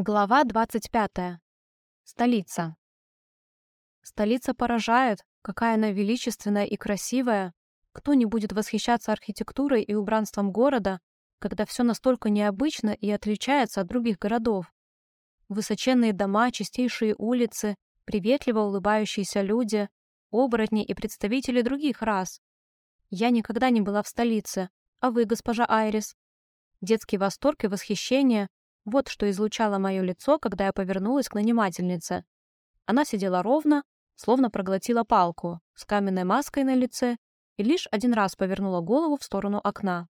Глава 25. Столица. Столица поражает, какая она величественная и красивая. Кто не будет восхищаться архитектурой и убранством города, когда все настолько необычно и отличается от других городов? Высоченные дома, чистейшие улицы, приветливо улыбающиеся люди, оборотни и представители других рас. Я никогда не была в столице, а вы, госпожа Айрис? Детский восторг и восхищение вот что излучало мое лицо, когда я повернулась к нанимательнице. Она сидела ровно, словно проглотила палку, с каменной маской на лице, и лишь один раз повернула голову в сторону окна.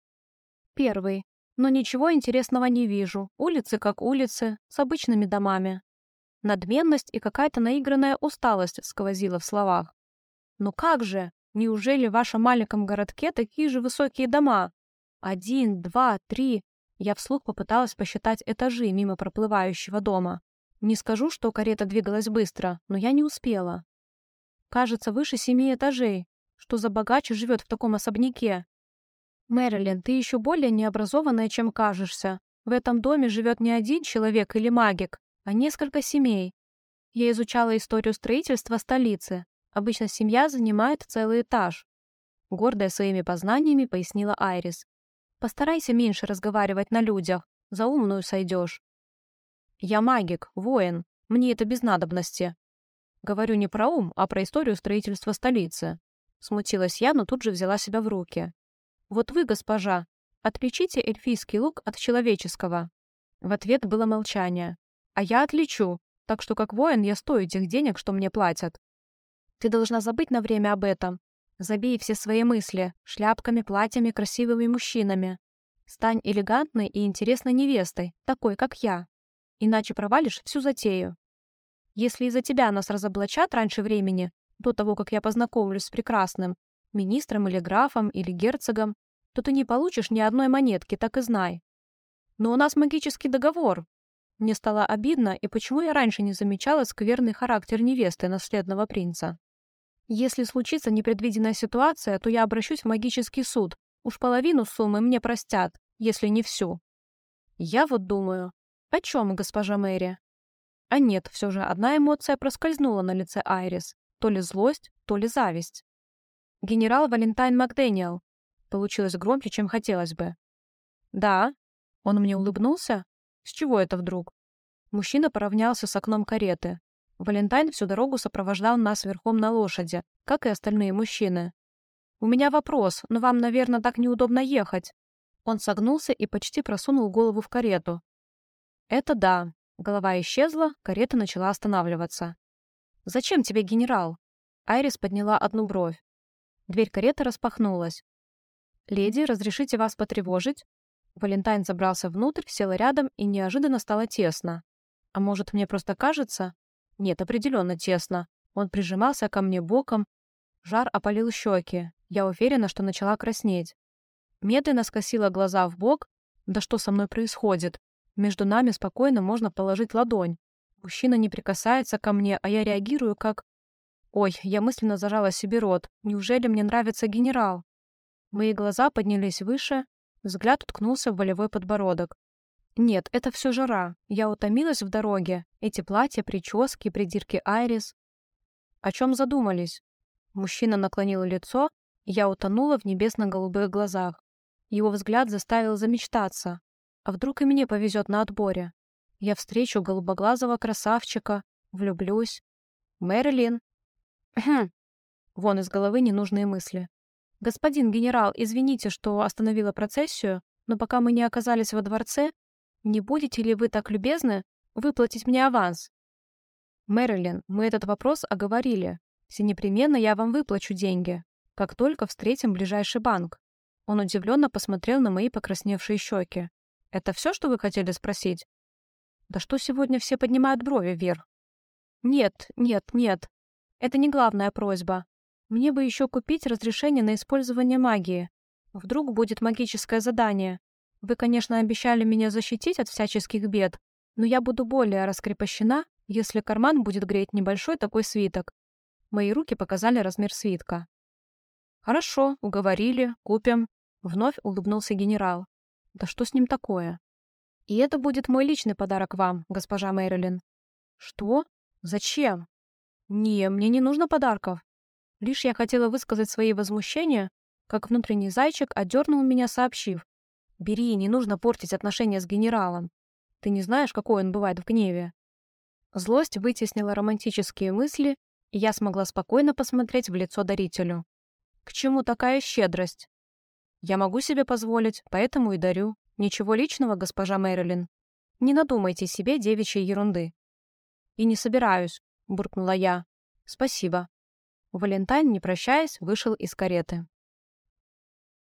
Первый. Но ничего интересного не вижу. Улицы как улицы, с обычными домами. Надменность и какая-то наигранная усталость сквозила в словах. «Ну как же? Неужели в вашем маленьком городке такие же высокие дома? Один, два, три. Я вслух попыталась посчитать этажи мимо проплывающего дома. Не скажу, что карета двигалась быстро, но я не успела. Кажется, выше семи этажей. Что за богач живет в таком особняке? Мэрилин, ты еще более необразованная, чем кажешься. В этом доме живет не один человек или магик, а несколько семей. Я изучала историю строительства столицы. Обычно семья занимает целый этаж. Гордая своими познаниями, пояснила Айрис. Постарайся меньше разговаривать на людях, за умную сойдешь. Я магик, воин, мне это без надобности. Говорю не про ум, а про историю строительства столицы. Смутилась я, но тут же взяла себя в руки. Вот вы, госпожа, отличите эльфийский лук от человеческого. В ответ было молчание. А я отличу, так что как воин я стою тех денег, что мне платят. Ты должна забыть на время об этом Забей все свои мысли шляпками, платьями, красивыми мужчинами. Стань элегантной и интересной невестой, такой, как я. Иначе провалишь всю затею. Если из-за тебя нас разоблачат раньше времени, до того, как я познакомлюсь с прекрасным, министром или графом или герцогом, то ты не получишь ни одной монетки, так и знай. Но у нас магический договор. Мне стало обидно, и почему я раньше не замечала скверный характер невесты наследного принца. Если случится непредвиденная ситуация, то я обращусь в магический суд. Уж половину суммы мне простят, если не всю. Я вот думаю, о чем, госпожа Мэри? А нет, все же одна эмоция проскользнула на лице Айрис. То ли злость, то ли зависть. Генерал Валентайн Макдэниел. Получилось громче, чем хотелось бы. Да. Он мне улыбнулся? С чего это вдруг? Мужчина поравнялся с окном кареты. Валентайн всю дорогу сопровождал нас верхом на лошади, как и остальные мужчины. «У меня вопрос, но вам, наверное, так неудобно ехать». Он согнулся и почти просунул голову в карету. «Это да». Голова исчезла, карета начала останавливаться. «Зачем тебе генерал?» Айрис подняла одну бровь. Дверь кареты распахнулась. «Леди, разрешите вас потревожить?» Валентайн забрался внутрь, сел рядом, и неожиданно стало тесно. А может, мне просто кажется? Нет, определенно тесно. Он прижимался ко мне боком. Жар опалил щеки. Я уверена, что начала краснеть. Медленно скосила глаза в бок. Да что со мной происходит? Между нами спокойно можно положить ладонь. Мужчина не прикасается ко мне, а я реагирую как... Ой, я мысленно зажала себе рот. Неужели мне нравится генерал? Мои глаза поднялись выше, взгляд уткнулся в волевой подбородок. Нет, это все жара. Я утомилась в дороге. Эти платья, прически, придирки Айрис. О чем задумались? Мужчина наклонил лицо, я утонула в небесно-голубых глазах. Его взгляд заставил замечтаться. А вдруг и мне повезет на отборе? Я встречу голубоглазого красавчика, влюблюсь. Мэрилин. Хм. Вон из головы ненужные мысли. Господин генерал, извините, что остановила процессию, но пока мы не оказались во дворце, не будете ли вы так любезны выплатить мне аванс? Мэрилин, мы этот вопрос оговорили. Все непременно я вам выплачу деньги, как только встретим ближайший банк. Он удивленно посмотрел на мои покрасневшие щеки. Это все, что вы хотели спросить? Да что сегодня все поднимают брови вверх? Нет, нет, нет. Это не главная просьба. Мне бы еще купить разрешение на использование магии. Вдруг будет магическое задание. Вы, конечно, обещали меня защитить от всяческих бед, но я буду более раскрепощена, если карман будет греть небольшой такой свиток. Мои руки показали размер свитка. Хорошо, уговорили, купим. Вновь улыбнулся генерал. Да что с ним такое? И это будет мой личный подарок вам, госпожа Мэрилин. Что? Зачем? Не, мне не нужно подарков. Лишь я хотела высказать свои возмущения, как внутренний зайчик одернул меня, сообщив. «Бери, не нужно портить отношения с генералом. Ты не знаешь, какой он бывает в гневе». Злость вытеснила романтические мысли, и я смогла спокойно посмотреть в лицо дарителю. «К чему такая щедрость?» «Я могу себе позволить, поэтому и дарю. Ничего личного, госпожа Мэрилин. Не надумайте себе девичьей ерунды». «И не собираюсь», — буркнула я. «Спасибо». Валентайн, не прощаясь, вышел из кареты.